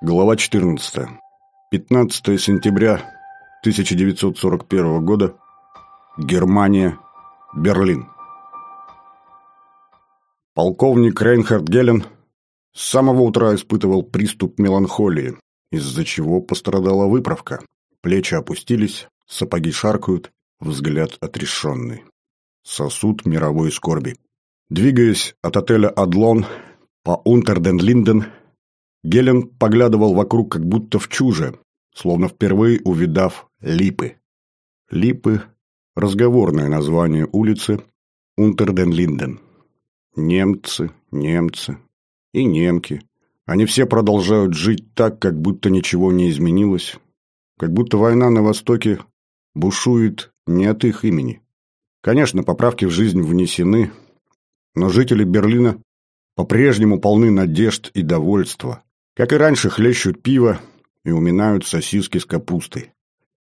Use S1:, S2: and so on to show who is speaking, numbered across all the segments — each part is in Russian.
S1: Глава 14. 15 сентября 1941 года. Германия. Берлин. Полковник Рейнхард Гелен с самого утра испытывал приступ меланхолии, из-за чего пострадала выправка. Плечи опустились, сапоги шаркают, взгляд отрешенный. Сосуд мировой скорби. Двигаясь от отеля «Адлон» по Унтерден-Линден, Гелен поглядывал вокруг как будто в чуже, словно впервые увидав липы. Липы – разговорное название улицы Унтерден-Линден. Немцы, немцы и немки. Они все продолжают жить так, как будто ничего не изменилось, как будто война на Востоке бушует не от их имени. Конечно, поправки в жизнь внесены, но жители Берлина по-прежнему полны надежд и довольства. Как и раньше, хлещут пиво и уминают сосиски с капустой.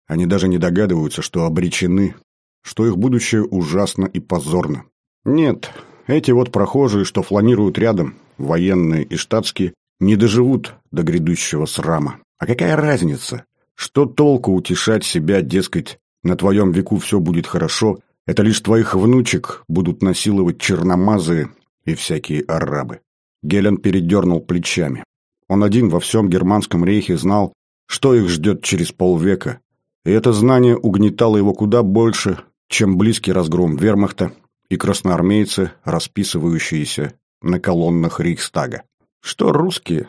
S1: Они даже не догадываются, что обречены, что их будущее ужасно и позорно. Нет, эти вот прохожие, что фланируют рядом, военные и штатские, не доживут до грядущего срама. А какая разница? Что толку утешать себя, дескать, на твоем веку все будет хорошо, это лишь твоих внучек будут насиловать черномазые и всякие арабы. Гелен передернул плечами. Он один во всем германском рейхе знал, что их ждет через полвека, и это знание угнетало его куда больше, чем близкий разгром вермахта и красноармейцы, расписывающиеся на колоннах Рейхстага. Что русские?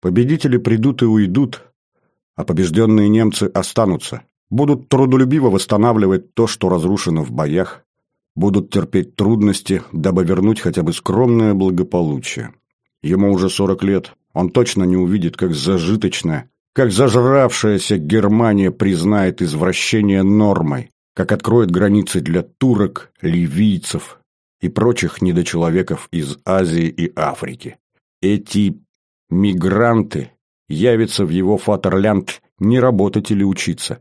S1: Победители придут и уйдут, а побежденные немцы останутся. Будут трудолюбиво восстанавливать то, что разрушено в боях, будут терпеть трудности, дабы вернуть хотя бы скромное благополучие. Ему уже сорок лет, он точно не увидит, как зажиточная, как зажравшаяся Германия признает извращение нормой, как откроет границы для турок, ливийцев и прочих недочеловеков из Азии и Африки. Эти мигранты явятся в его фатерлянд не работать или учиться.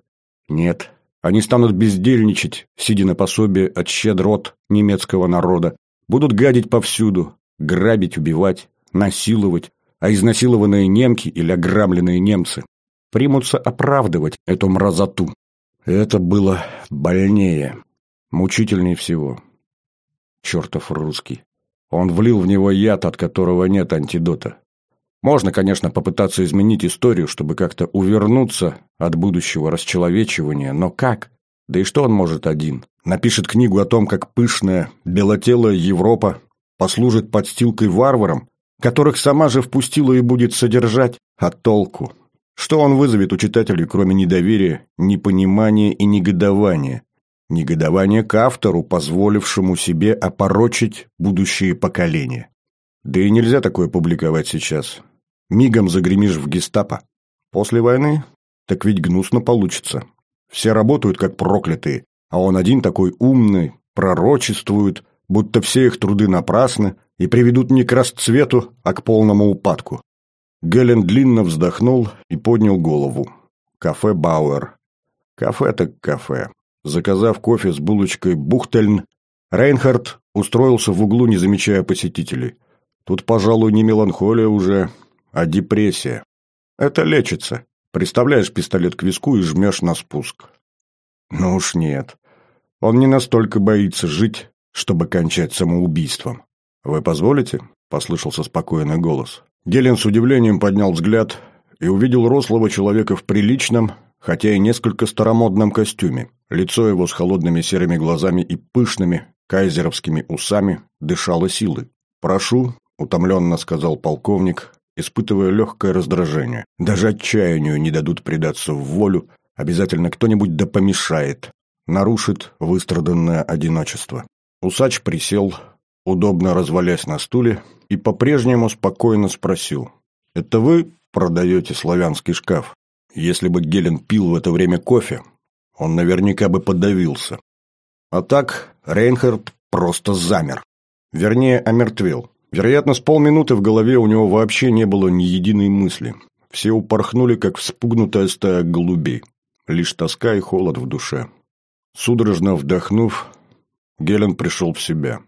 S1: Нет, они станут бездельничать, сидя на пособие от щедрот немецкого народа, будут гадить повсюду, грабить, убивать, насиловать, а изнасилованные немки или ограбленные немцы примутся оправдывать эту мразоту. Это было больнее, мучительнее всего. Чертов русский. Он влил в него яд, от которого нет антидота. Можно, конечно, попытаться изменить историю, чтобы как-то увернуться от будущего расчеловечивания, но как? Да и что он может один? Напишет книгу о том, как пышная, белотелая Европа послужит подстилкой варварам, которых сама же впустила и будет содержать, а толку? Что он вызовет у читателей, кроме недоверия, непонимания и негодования? Негодование к автору, позволившему себе опорочить будущие поколения. Да и нельзя такое публиковать сейчас. Мигом загремишь в гестапо. После войны? Так ведь гнусно получится. Все работают как проклятые, а он один такой умный, пророчествует, будто все их труды напрасны, и приведут не к расцвету, а к полному упадку. Гелен длинно вздохнул и поднял голову. Кафе «Бауэр». Кафе так кафе. Заказав кофе с булочкой «Бухтельн», Рейнхард устроился в углу, не замечая посетителей. Тут, пожалуй, не меланхолия уже, а депрессия. Это лечится. Представляешь пистолет к виску и жмешь на спуск. Ну уж нет. Он не настолько боится жить, чтобы кончать самоубийством. «Вы позволите?» – послышался спокойный голос. Гелен с удивлением поднял взгляд и увидел рослого человека в приличном, хотя и несколько старомодном костюме. Лицо его с холодными серыми глазами и пышными кайзеровскими усами дышало силой. «Прошу», – утомленно сказал полковник, испытывая легкое раздражение. «Даже отчаянию не дадут предаться в волю, обязательно кто-нибудь да помешает, нарушит выстраданное одиночество». Усач присел, удобно развалясь на стуле, и по-прежнему спокойно спросил. «Это вы продаете славянский шкаф?» Если бы Гелен пил в это время кофе, он наверняка бы подавился. А так Рейнхард просто замер. Вернее, омертвел. Вероятно, с полминуты в голове у него вообще не было ни единой мысли. Все упорхнули, как вспугнутая стая голубей. Лишь тоска и холод в душе. Судорожно вдохнув, Гелен пришел в себя.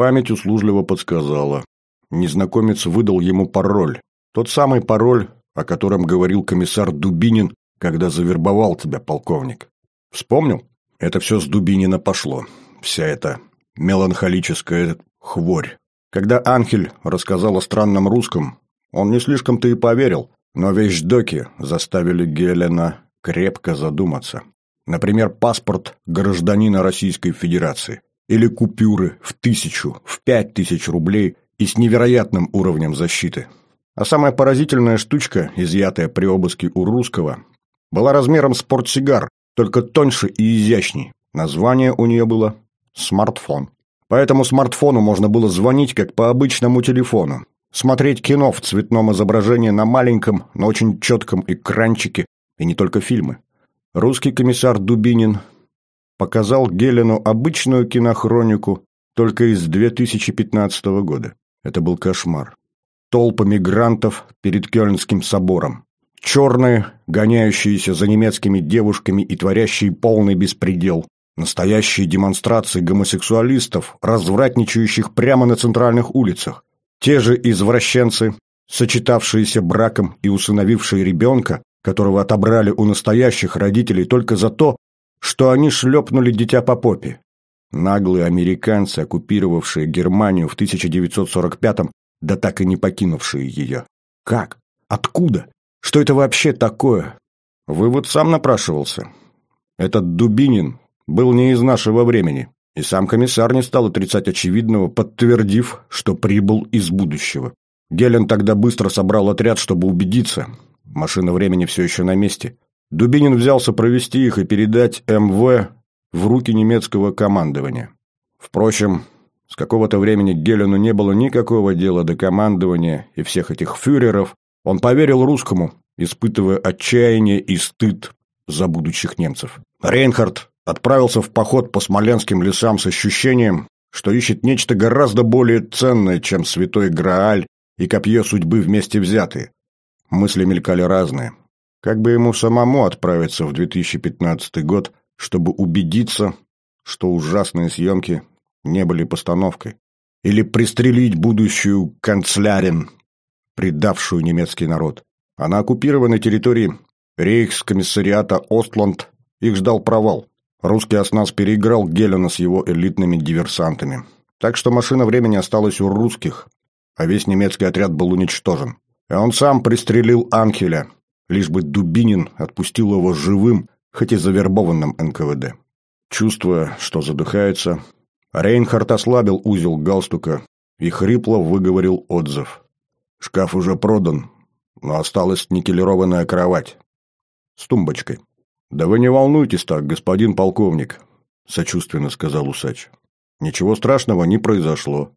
S1: Память услужливо подсказала. Незнакомец выдал ему пароль. Тот самый пароль, о котором говорил комиссар Дубинин, когда завербовал тебя, полковник. Вспомнил? Это все с Дубинина пошло. Вся эта меланхолическая хворь. Когда Анхель рассказал о странном русском, он не слишком-то и поверил, но вещдоки заставили Гелена крепко задуматься. Например, паспорт гражданина Российской Федерации. Или купюры в тысячу, в пять тысяч рублей и с невероятным уровнем защиты. А самая поразительная штучка, изъятая при обыске у русского, была размером с портсигар, только тоньше и изящней. Название у нее было «смартфон». По этому смартфону можно было звонить, как по обычному телефону. Смотреть кино в цветном изображении на маленьком, но очень четком экранчике, и не только фильмы. Русский комиссар Дубинин показал Гелену обычную кинохронику только из 2015 года. Это был кошмар. Толпы мигрантов перед Кёльнским собором. Черные, гоняющиеся за немецкими девушками и творящие полный беспредел. Настоящие демонстрации гомосексуалистов, развратничающих прямо на центральных улицах. Те же извращенцы, сочетавшиеся браком и усыновившие ребенка, которого отобрали у настоящих родителей только за то, что они шлепнули дитя по попе. Наглые американцы, оккупировавшие Германию в 1945-м, да так и не покинувшие ее. Как? Откуда? Что это вообще такое? Вывод сам напрашивался. Этот Дубинин был не из нашего времени. И сам комиссар не стал отрицать очевидного, подтвердив, что прибыл из будущего. Гелен тогда быстро собрал отряд, чтобы убедиться. Машина времени все еще на месте. Дубинин взялся провести их и передать МВ в руки немецкого командования. Впрочем, с какого-то времени Гелену не было никакого дела до командования и всех этих фюреров. Он поверил русскому, испытывая отчаяние и стыд за будущих немцев. Рейнхард отправился в поход по смоленским лесам с ощущением, что ищет нечто гораздо более ценное, чем святой Грааль и копье судьбы вместе взятые. Мысли мелькали разные. Как бы ему самому отправиться в 2015 год, чтобы убедиться, что ужасные съемки не были постановкой? Или пристрелить будущую канцлярин, предавшую немецкий народ? А на оккупированной территории рейхскомиссариата Остланд их ждал провал. Русский оснас переиграл Гелена с его элитными диверсантами. Так что машина времени осталась у русских, а весь немецкий отряд был уничтожен. И он сам пристрелил Анхеля, лишь бы Дубинин отпустил его живым, хоть и завербованным НКВД. Чувствуя, что задыхается, Рейнхард ослабил узел галстука и хрипло выговорил отзыв. «Шкаф уже продан, но осталась никелированная кровать. С тумбочкой. «Да вы не волнуйтесь так, господин полковник», – сочувственно сказал усач. «Ничего страшного не произошло.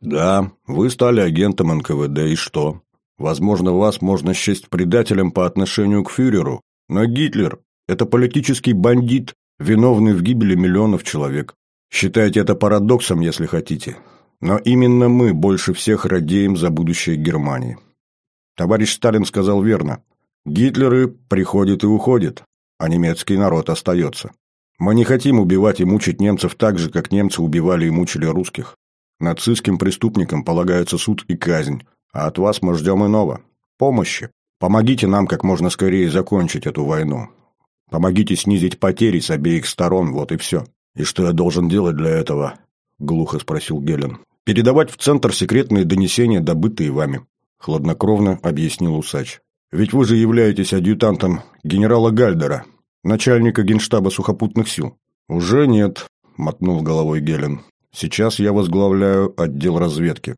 S1: Да, вы стали агентом НКВД, и что? Возможно, вас можно счесть предателем по отношению к фюреру, но Гитлер – это политический бандит, виновный в гибели миллионов человек. Считайте это парадоксом, если хотите. Но именно мы больше всех радеем за будущее Германии. Товарищ Сталин сказал верно. Гитлеры приходят и уходят, а немецкий народ остается. Мы не хотим убивать и мучить немцев так же, как немцы убивали и мучили русских. Нацистским преступникам полагается суд и казнь, а от вас мы ждем иного. Помощи. Помогите нам как можно скорее закончить эту войну. Помогите снизить потери с обеих сторон, вот и все. И что я должен делать для этого? Глухо спросил Гелен. Передавать в центр секретные донесения, добытые вами. Хладнокровно объяснил усач. Ведь вы же являетесь адъютантом генерала Гальдера, начальника генштаба сухопутных сил. Уже нет, мотнул головой Гелен. Сейчас я возглавляю отдел разведки.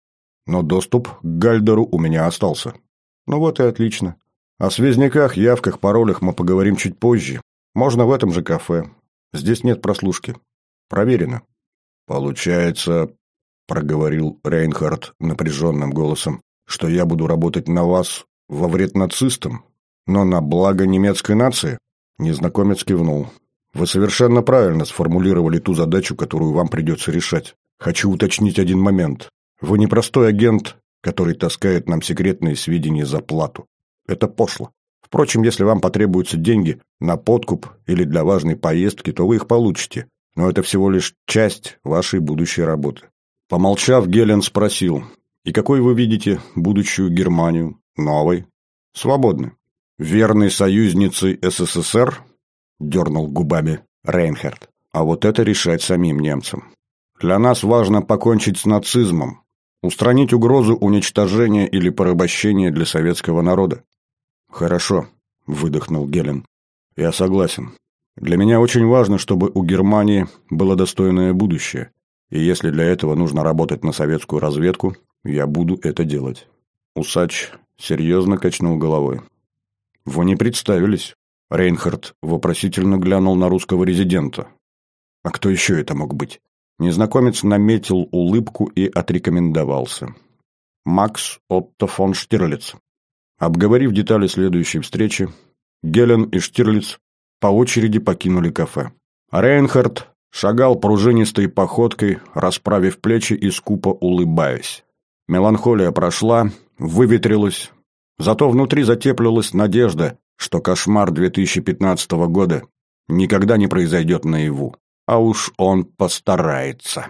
S1: Но доступ к Гальдеру у меня остался. Ну вот и отлично. О связняках, явках, паролях мы поговорим чуть позже. Можно в этом же кафе. Здесь нет прослушки. Проверено. Получается, проговорил Рейнхард напряженным голосом, что я буду работать на вас во вред нацистам, но на благо немецкой нации?» Незнакомец кивнул. «Вы совершенно правильно сформулировали ту задачу, которую вам придется решать. Хочу уточнить один момент. Вы не простой агент, который таскает нам секретные сведения за плату. Это пошло. Впрочем, если вам потребуются деньги на подкуп или для важной поездки, то вы их получите. Но это всего лишь часть вашей будущей работы. Помолчав, Гелен спросил, «И какой вы видите будущую Германию? Новой? свободны. Верной союзницей СССР, дернул губами Рейнхард, а вот это решать самим немцам. Для нас важно покончить с нацизмом, устранить угрозу уничтожения или порабощения для советского народа. Хорошо, выдохнул Гелен. Я согласен. Для меня очень важно, чтобы у Германии было достойное будущее. И если для этого нужно работать на советскую разведку, я буду это делать. Усач серьезно качнул головой. Вы не представились. Рейнхард вопросительно глянул на русского резидента. А кто еще это мог быть? Незнакомец наметил улыбку и отрекомендовался. Макс Отто фон Штирлиц. Обговорив детали следующей встречи, Гелен и Штирлиц по очереди покинули кафе. Рейнхард шагал пружинистой походкой, расправив плечи и скупо улыбаясь. Меланхолия прошла, выветрилась, зато внутри затеплилась надежда, что кошмар 2015 года никогда не произойдет наяву. А уж он постарается.